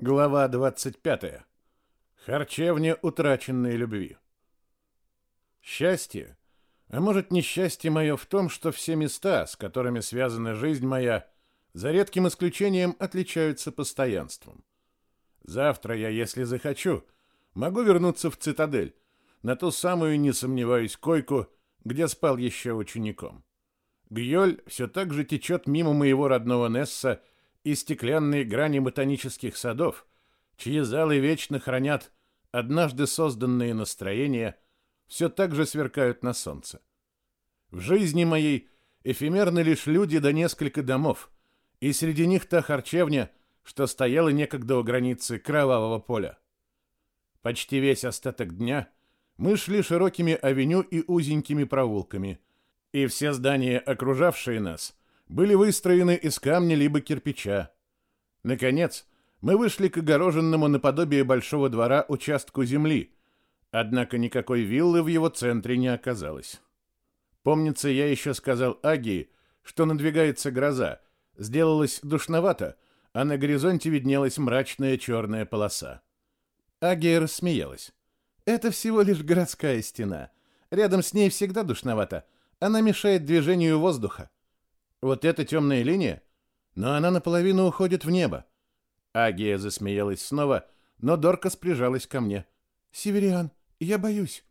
Глава 25. Харчевня утраченной любви. Счастье, а может несчастье мое в том, что все места, с которыми связана жизнь моя, за редким исключением отличаются постоянством. Завтра я, если захочу, могу вернуться в цитадель, на ту самую, не сомневаюсь, койку, где спал еще учеником. Гьоль все так же течет мимо моего родного Несса и стеклянные грани ботанических садов, чьи залы вечно хранят однажды созданные настроения, все так же сверкают на солнце. В жизни моей эфемерны лишь люди да несколько домов, и среди них та харчевня, что стояла некогда у границы кровавого поля. Почти весь остаток дня мы шли широкими авеню и узенькими проулками, и все здания, окружавшие нас, были выстроены из камня либо кирпича. Наконец, мы вышли к огороженному наподобие большого двора участку земли, однако никакой виллы в его центре не оказалось. Помнится, я еще сказал Агии, что надвигается гроза, сделалось душновато, а на горизонте виднелась мрачная черная полоса. Агия рассмеялась. «Это всего лишь городская стена. Рядом с ней всегда душновато. Она мешает движению воздуха. Вот эта темная линия? Но она наполовину уходит в небо. Агия засмеялась снова, но Доркас прижалась ко мне. «Севериан, я боюсь».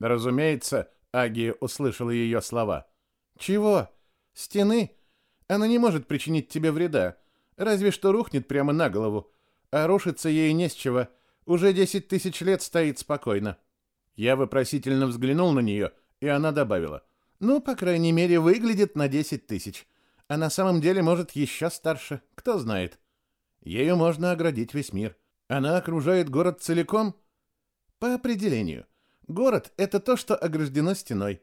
Разумеется, Агия услышала ее слова. «Чего? Стены? Она не может причинить тебе вреда. Разве что рухнет прямо на голову. А рушиться ей не с чего. Уже десять тысяч лет стоит спокойно». Я вопросительно взглянул на нее, и она добавила. Ну, по крайней мере, выглядит на 10 тысяч. А на самом деле, может, еще старше. Кто знает. Ею можно оградить весь мир. Она окружает город целиком? По определению. Город — это то, что ограждено стеной.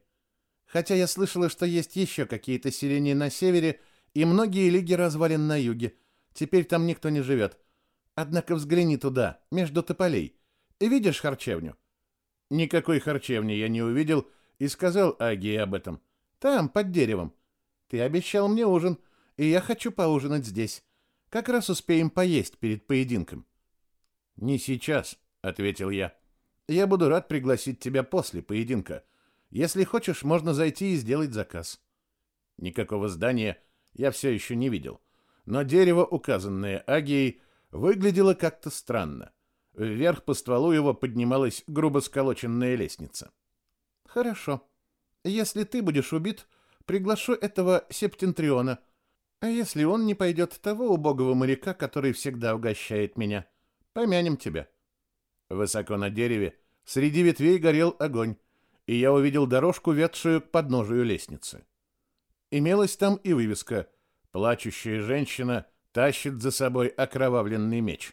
Хотя я слышала, что есть еще какие-то селения на севере и многие лиги развалин на юге. Теперь там никто не живет. Однако взгляни туда, между тополей. Видишь харчевню? Никакой харчевни я не увидел, — и сказал Агии об этом. Там, под деревом. Ты обещал мне ужин, и я хочу поужинать здесь. Как раз успеем поесть перед поединком. Не сейчас, ответил я. Я буду рад пригласить тебя после поединка. Если хочешь, можно зайти и сделать заказ. Никакого здания я все еще не видел, но дерево, указанное Агией, выглядело как-то странно. Вверх по стволу его поднималась грубо сколоченная лестница. Хорошо. Если ты будешь убит, приглашу этого септентриона. А если он не пойдет того убогого моряка, который всегда угощает меня? Помянем тебя. Высоко на дереве среди ветвей горел огонь, и я увидел дорожку, ведшую к подножию лестницы. Имелась там и вывеска «Плачущая женщина тащит за собой окровавленный меч».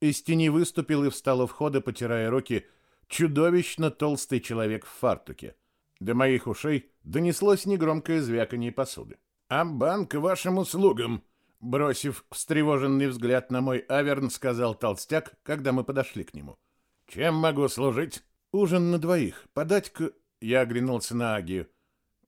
Из тени выступил и встал у входа, потирая руки, чудовищно толстый человек в фартуке. До моих ушей донеслось негромкое звяканье посуды. «А банк вашим услугам!» Бросив встревоженный взгляд на мой аверн, сказал толстяк, когда мы подошли к нему. «Чем могу служить?» «Ужин на двоих. Подать к...» Я оглянулся на Агию.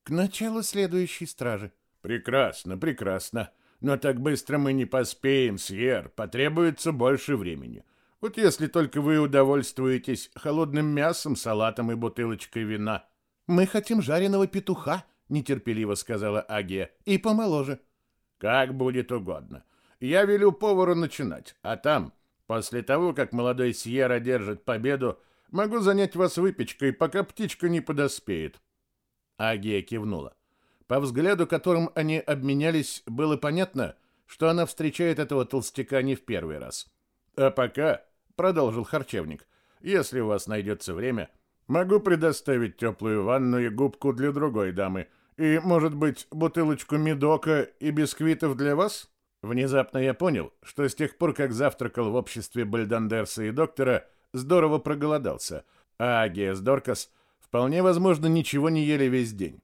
«К началу следующей стражи». «Прекрасно, прекрасно. Но так быстро мы не поспеем, Сьер. Потребуется больше времени. Вот если только вы удовольствуетесь холодным мясом, салатом и бутылочкой вина. Мы хотим жареного петуха, нетерпеливо сказала Агия, и помоложе. Как будет угодно. Я велю повару начинать, а там, после того, как молодой Сьерра держит победу, могу занять вас выпечкой, пока птичка не подоспеет. Агия кивнула. По взгляду, которым они обменялись, было понятно, что она встречает этого толстяка не в первый раз. А пока, продолжил харчевник, если у вас найдется время, могу предоставить теплую ванну и губку для другой дамы, и, может быть, бутылочку медока и бисквитов для вас? Внезапно я понял, что с тех пор, как завтракал в обществе Бальдандерса и доктора, здорово проголодался, а Агия Доркас вполне возможно ничего не ели весь день.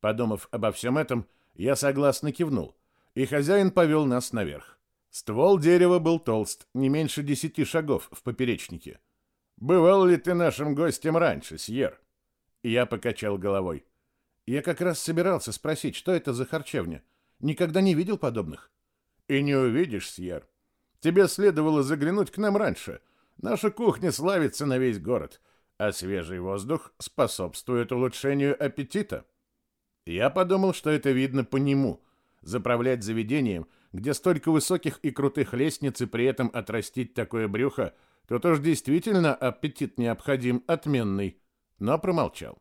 Подумав обо всем этом, я согласно кивнул, и хозяин повел нас наверх. Ствол дерева был толст, не меньше десяти шагов в поперечнике. «Бывал ли ты нашим гостем раньше, Сьер?» Я покачал головой. Я как раз собирался спросить, что это за харчевня. Никогда не видел подобных. И не увидишь, Сьер. Тебе следовало заглянуть к нам раньше. Наша кухня славится на весь город, а свежий воздух способствует улучшению аппетита. Я подумал, что это видно по нему. Заправлять заведением, где столько высоких и крутых лестниц, и при этом отрастить такое брюхо, тут уж действительно аппетит необходим отменный. Но промолчал.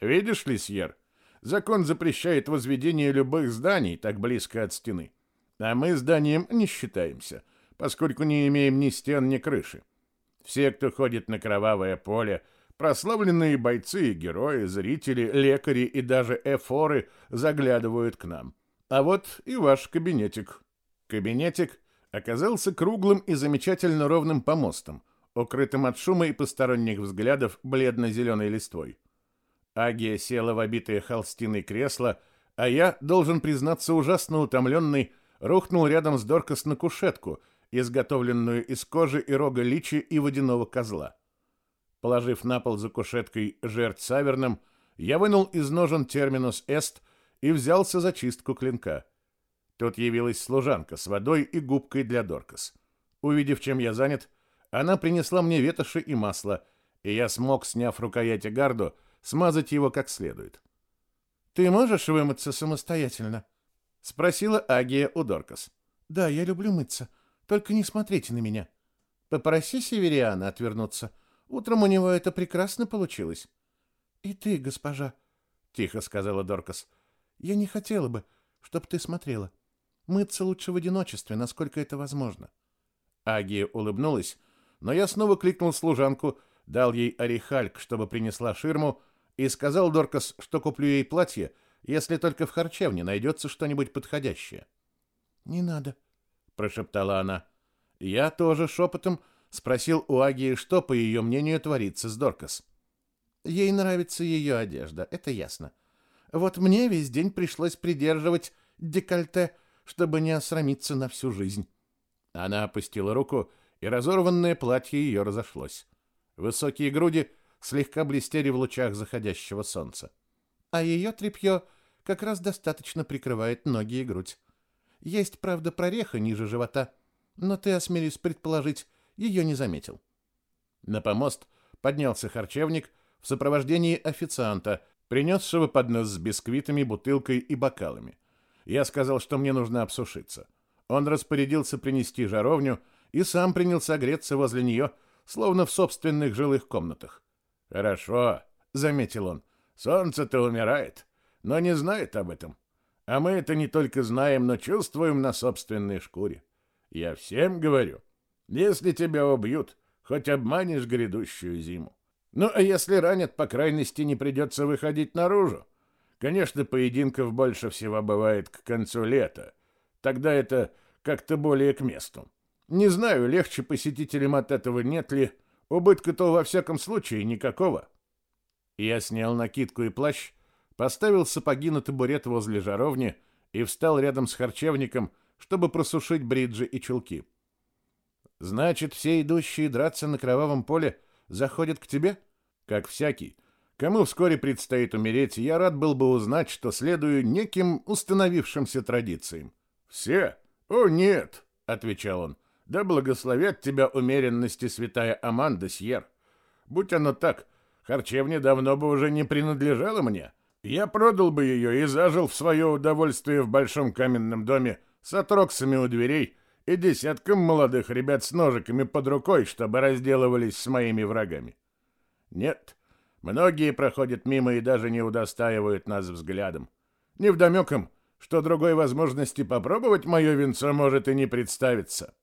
Видишь ли, Сьер, закон запрещает возведение любых зданий так близко от стены. А мы зданием не считаемся, поскольку не имеем ни стен, ни крыши. Все, кто ходит на кровавое поле, прославленные бойцы и герои, зрители, лекари и даже эфоры заглядывают к нам. А вот и ваш кабинетик. Кабинетик оказался круглым и замечательно ровным помостом, укрытым от шума и посторонних взглядов бледно-зеленой листвой. Агия села в обитое холстиной кресло, а я, должен признаться, ужасно утомленный, рухнул рядом с Доркас на кушетку, изготовленную из кожи и рога личи и водяного козла. Положив на пол за кушеткой жертв саверном, я вынул из ножен терминус эст и взялся за чистку клинка. Тут явилась служанка с водой и губкой для Доркас. Увидев, чем я занят, она принесла мне ветоши и масло, и я смог, сняв рукоять гарду, смазать его как следует. «Ты можешь вымыться самостоятельно?» — спросила Агия у Доркас. «Да, я люблю мыться», только не смотрите на меня. Попроси Севериана отвернуться. Утром у него это прекрасно получилось. И ты, госпожа, тихо сказала Доркас. Я не хотела бы, чтобы ты смотрела. Мыться лучше в одиночестве, насколько это возможно. Агия улыбнулась, но я снова кликнул служанку, дал ей орехальк, чтобы принесла ширму, и сказал Доркас, что куплю ей платье, если только в харчевне найдется что-нибудь подходящее. Не надо, прошептала она. Я тоже шепотом спросил у Агии, что, по ее мнению, творится с Доркас. Ей нравится ее одежда, это ясно. Вот мне весь день пришлось придерживать декольте, чтобы не осрамиться на всю жизнь. Она опустила руку, и разорванное платье ее разошлось. Высокие груди слегка блестели в лучах заходящего солнца. А ее тряпье как раз достаточно прикрывает ноги и грудь. Есть, правда, прореха ниже живота, но ты, осмелюсь предположить, ее не заметил. На помост поднялся харчевник в сопровождении официанта, принесшего поднос с бисквитами, бутылкой и бокалами. Я сказал, что мне нужно обсушиться. Он распорядился принести жаровню и сам принялся греться возле нее, словно в собственных жилых комнатах. «Хорошо», — заметил он, — «солнце-то умирает, но не знает об этом. А мы это не только знаем, но чувствуем на собственной шкуре. Я всем говорю, если тебя убьют, хоть обманешь грядущую зиму. Ну, а если ранят, по крайности, не придется выходить наружу. Конечно, поединков больше всего бывает к концу лета. Тогда это как-то более к месту. Не знаю, легче посетителям от этого нет ли. Убытка-то во всяком случае никакого. Я снял накидку и плащ, поставил сапоги на табурет возле жаровни и встал рядом с харчевником, чтобы просушить бриджи и чулки. Значит, все идущие драться на кровавом поле заходят к тебе? Как всякий. Кому вскоре предстоит умереть, я рад был бы узнать, что следую неким установившимся традициям. Все? О, нет, отвечал он. Да благословят тебя умеренности святая Аманда Сьер. Будь оно так, харчевня давно бы уже не принадлежала мне. Я продал бы ее и зажил в свое удовольствие в большом каменном доме с отроксами у дверей и десятком молодых ребят с ножиками под рукой, чтобы разделывались с моими врагами. Нет, многие проходят мимо и даже не удостаивают нас взглядом. Невдомек им, что другой возможности попробовать мое венцо может и не представиться.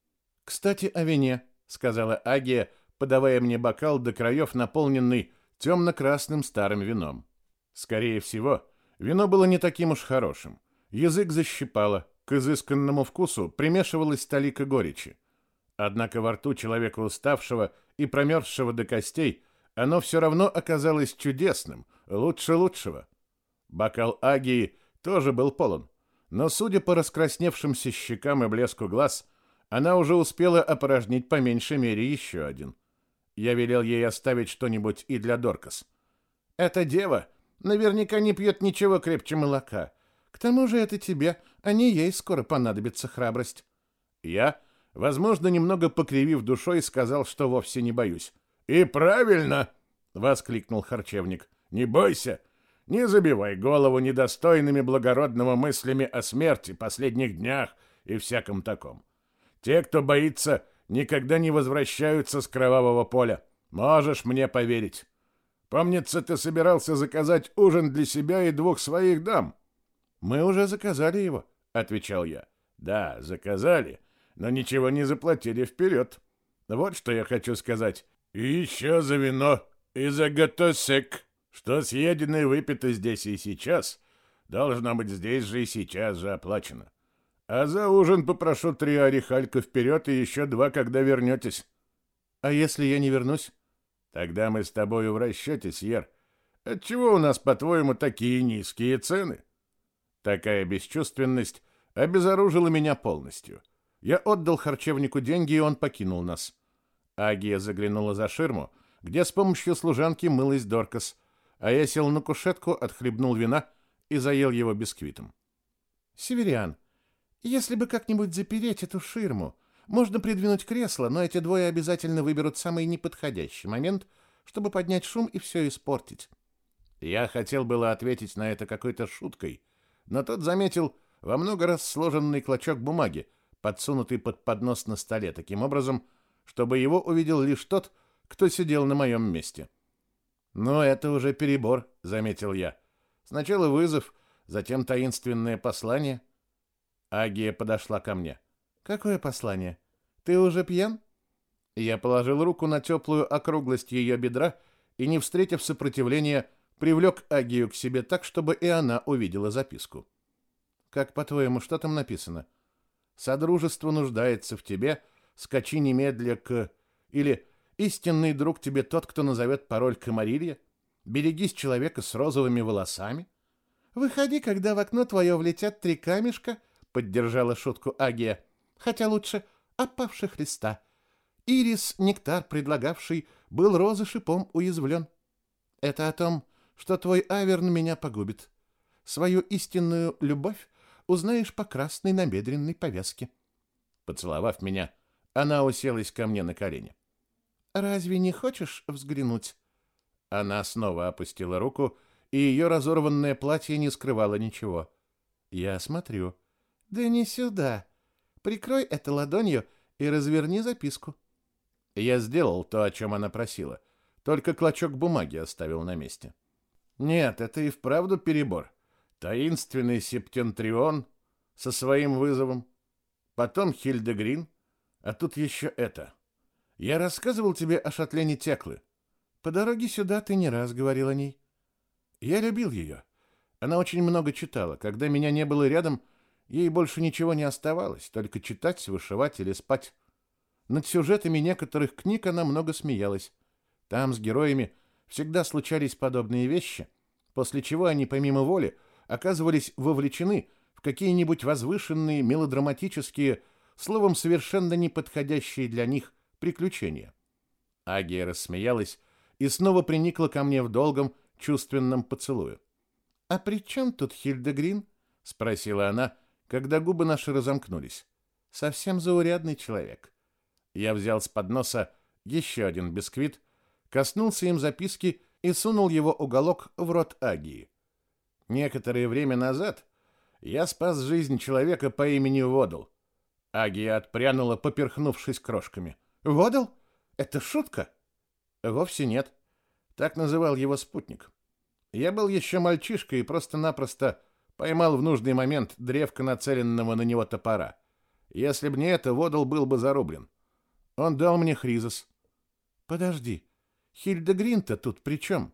«Кстати, о вине», — сказала Агия, подавая мне бокал до краев, наполненный темно-красным старым вином. Скорее всего, вино было не таким уж хорошим. Язык защипало, к изысканному вкусу примешивалась столика горечи. Однако во рту человека уставшего и промерзшего до костей оно все равно оказалось чудесным, лучше лучшего. Бокал Агии тоже был полон, но, судя по раскрасневшимся щекам и блеску глаз, она уже успела опорожнить по меньшей мере еще один. Я велел ей оставить что-нибудь и для Доркас. «Эта дева Наверняка не пьет ничего крепче молока. К тому же это тебе, а не ей скоро понадобится храбрость. Я возможно, немного покривив душой, сказал, что вовсе не боюсь. «И правильно!» — воскликнул харчевник. «Не бойся! Не забивай голову недостойными благородного мыслями о смерти, последних днях и всяком таком. Те, кто боится, никогда не возвращаются с кровавого поля. Можешь мне поверить. Помнится, ты собирался заказать ужин для себя и двух своих дам. Мы уже заказали его, отвечал я. Да, заказали, но ничего не заплатили вперед. Вот что я хочу сказать. И еще за вино и за готосек, что съедено и выпито здесь и сейчас, должно быть здесь же и сейчас же оплачено. А за ужин попрошу три орехалька вперед и еще два, когда вернетесь. А если я не вернусь? Тогда мы с тобою в расчете, Сьер. Отчего у нас, по-твоему, такие низкие цены? Такая бесчувственность обезоружила меня полностью. Я отдал харчевнику деньги, и он покинул нас. Агия заглянула за ширму, где с помощью служанки мылась Доркас, а я сел на кушетку, отхлебнул вина и заел его бисквитом. «Северян, если бы как-нибудь запереть эту ширму, можно придвинуть кресло, но эти двое обязательно выберут самый неподходящий момент, чтобы поднять шум и все испортить. Я хотел было ответить на это какой-то шуткой, но тот заметил во много раз сложенный клочок бумаги, подсунутый под поднос на столе, таким образом, чтобы его увидел лишь тот, кто сидел на моем месте. «Но это уже перебор», — заметил я. «Сначала вызов, затем таинственное послание». Агия подошла ко мне. Какое послание? Ты уже пьян? Я положил руку на теплую округлость ее бедра и, не встретив сопротивления, привлек Агию к себе так, чтобы и она увидела записку. Как по-твоему, что там написано? Содружество нуждается в тебе, скачи немедля к... Или истинный друг тебе тот, кто назовет пароль Камарилья? Берегись человека с розовыми волосами? Выходи, когда в окно твое влетят три камешка, поддержала шутку Агия хотя лучше опавших листа. Ирис, нектар предлагавший, был розы шипом уязвлен. Это о том, что твой Аверн меня погубит. Свою истинную любовь узнаешь по красной набедренной повязке. Поцеловав меня, она уселась ко мне на колени. «Разве не хочешь взглянуть?» Она снова опустила руку, и ее разорванное платье не скрывало ничего. «Я смотрю». «Да не сюда. Прикрой это ладонью и разверни записку. Я сделал то, о чем она просила. Только клочок бумаги оставил на месте. Нет, это и вправду перебор. Таинственный септентрион со своим вызовом. Потом Хильдегрин. А тут еще это. Я рассказывал тебе о шатлене Теклы. По дороге сюда ты не раз говорил о ней. Я любил ее. Она очень много читала. Когда меня не было рядом, Ей больше ничего не оставалось, только читать, вышивать или спать. Над сюжетами некоторых книг она много смеялась. Там с героями всегда случались подобные вещи, после чего они помимо воли оказывались вовлечены в какие-нибудь возвышенные, мелодраматические, словом, совершенно неподходящие для них приключения. Агия рассмеялась и снова приникла ко мне в долгом, чувственном поцелуе. «А при чем тут Хильдегрин?» — спросила она, — когда губы наши разомкнулись. Совсем заурядный человек. Я взял с подноса еще один бисквит, коснулся им записки и сунул его уголок в рот Агии. Некоторое время назад я спас жизнь человека по имени Водл. Агия отпрянула, поперхнувшись крошками. «Водл? Это шутка?» «Вовсе нет. Так называл его спутник. Я был еще мальчишкой и просто-напросто Поймал в нужный момент древко нацеленного на него топора. Если б не это, Водол был бы зарублен. Он дал мне Хризос. Подожди, Хильдегрин-то тут при чем?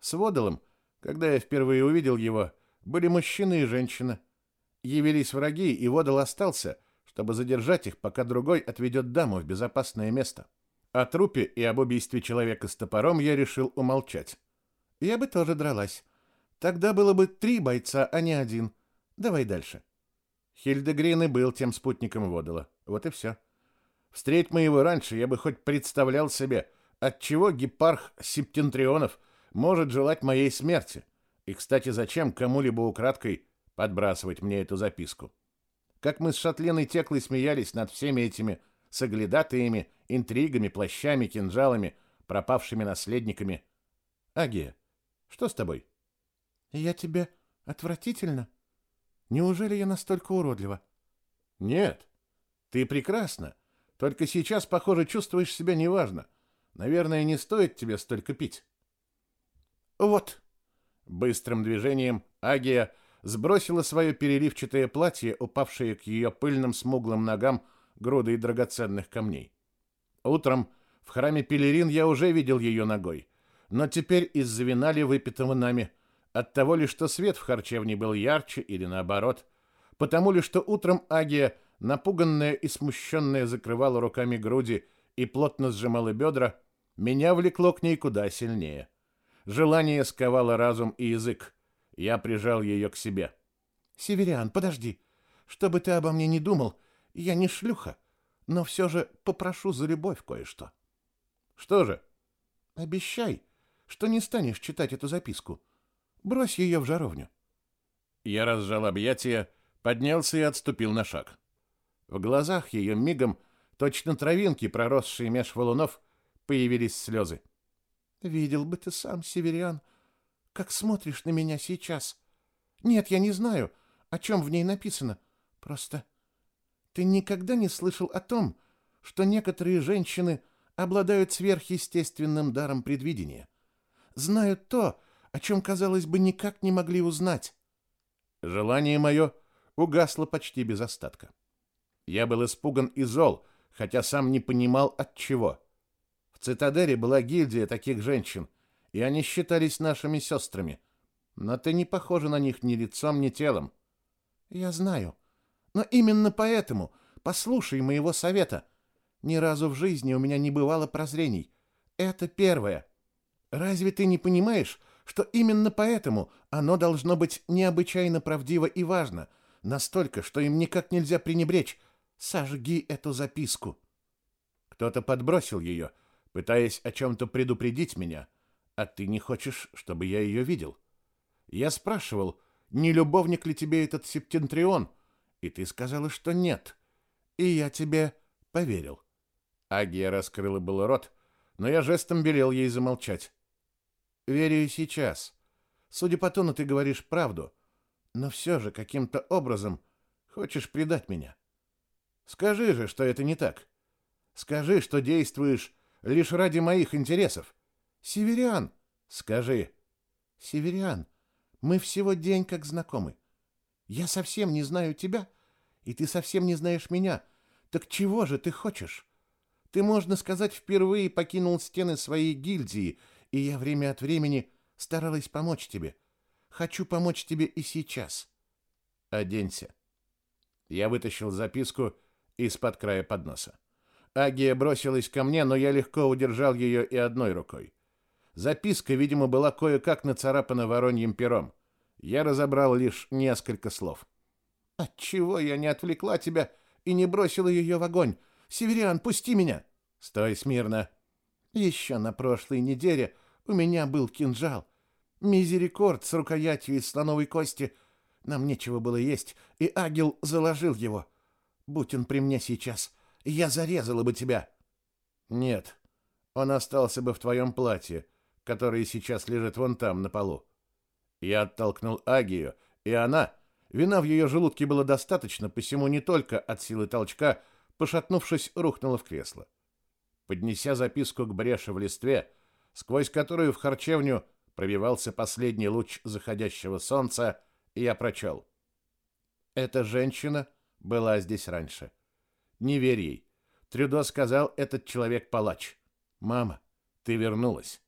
С Водолом, когда я впервые увидел его, были мужчина и женщина. Явились враги, и Водол остался, чтобы задержать их, пока другой отведет даму в безопасное место. О трупе и об убийстве человека с топором я решил умолчать. Я бы тоже дралась. Тогда было бы три бойца, а не один. Давай дальше. Хильдегрин и был тем спутником Водола. Вот и все. Встреть мы его раньше, я бы хоть представлял себе, отчего гепарх Септентрионов может желать моей смерти. И, кстати, зачем кому-либо украдкой подбрасывать мне эту записку? как мы с Шатленой Теклой смеялись над всеми этими соглядатаями, интригами, плащами, кинжалами, пропавшими наследниками. Агия, что с тобой? Я тебе отвратительно? Неужели я настолько уродлива? Нет, ты прекрасна. Только сейчас, похоже, чувствуешь себя неважно. Наверное, не стоит тебе столько пить. Вот. Быстрым движением Агия сбросила свое переливчатое платье, упавшее к ее пыльным смуглым ногам грудой драгоценных камней. Утром в храме Пелерин я уже видел ее ногой, но теперь из-за вина ли выпитого нами, от того ли, что свет в харчевне был ярче или наоборот, потому ли, что утром Агия, напуганная и смущенная, закрывала руками груди и плотно сжимала бедра, меня влекло к ней куда сильнее. Желание сковало разум и язык. Я прижал ее к себе. «Северян, подожди. Что бы ты обо мне не думал, я не шлюха, но все же попрошу за любовь кое-что». «Что же?» «Обещай, что не станешь читать эту записку. Брось ее в жаровню». Я разжал объятия, поднялся и отступил на шаг. В глазах ее мигом, точно травинки, проросшие меж валунов, появились слезы. «Видел бы ты сам, Северян, как смотришь на меня сейчас. Нет, я не знаю, о чем в ней написано. Просто ты никогда не слышал о том, что некоторые женщины обладают сверхъестественным даром предвидения. Знают то, о чем, казалось бы, никак не могли узнать. Желание мое угасло почти без остатка. Я был испуган и зол, хотя сам не понимал от чего. В цитадели была гильдия таких женщин — и они считались нашими сестрами. Но ты не похожа на них ни лицом, ни телом. Я знаю. Но именно поэтому послушай моего совета. Ни разу в жизни у меня не бывало прозрений. Это первое. Разве ты не понимаешь, что именно поэтому оно должно быть необычайно правдиво и важно, настолько, что им никак нельзя пренебречь? Сожги эту записку. Кто-то подбросил ее, пытаясь о чем-то предупредить меня — а ты не хочешь, чтобы я ее видел? Я спрашивал, не любовник ли тебе этот септентрион, и ты сказала, что нет. И я тебе поверил. Агия раскрыла было рот, но я жестом велел ей замолчать. Верю сейчас. Судя по тону, ты говоришь правду, но все же каким-то образом хочешь предать меня. Скажи же, что это не так. Скажи, что действуешь лишь ради моих интересов. Северян, скажи. Северян, мы всего день как знакомы. Я совсем не знаю тебя, и ты совсем не знаешь меня. Так чего же ты хочешь? Ты, можно сказать, впервые покинул стены своей гильдии, и я время от времени старалась помочь тебе. Хочу помочь тебе и сейчас. Оденься. Я вытащил записку из-под края подноса. Агия бросилась ко мне, но я легко удержал ее и одной рукой. Записка, видимо, была кое-как нацарапана вороньим пером. Я разобрал лишь несколько слов. «Отчего я не отвлекла тебя и не бросила ее в огонь? Северян, пусти меня!» «Стой смирно!» «Еще на прошлой неделе у меня был кинжал. Мизерикорд с рукоятью из слоновой кости. Нам нечего было есть, и Агил заложил его. Будь он при мне сейчас, я зарезала бы тебя». «Нет, он остался бы в твоем платье, который сейчас лежит вон там, на полу. Я оттолкнул Агию, и она, вина в ее желудке было достаточно, посему не только от силы толчка, пошатнувшись, рухнула в кресло. Поднеся записку к бреши в листве, сквозь которую в харчевню пробивался последний луч заходящего солнца, я прочел. Эта женщина была здесь раньше. Не верь ей. Трюдо сказал, этот человек палач. Мама, ты вернулась.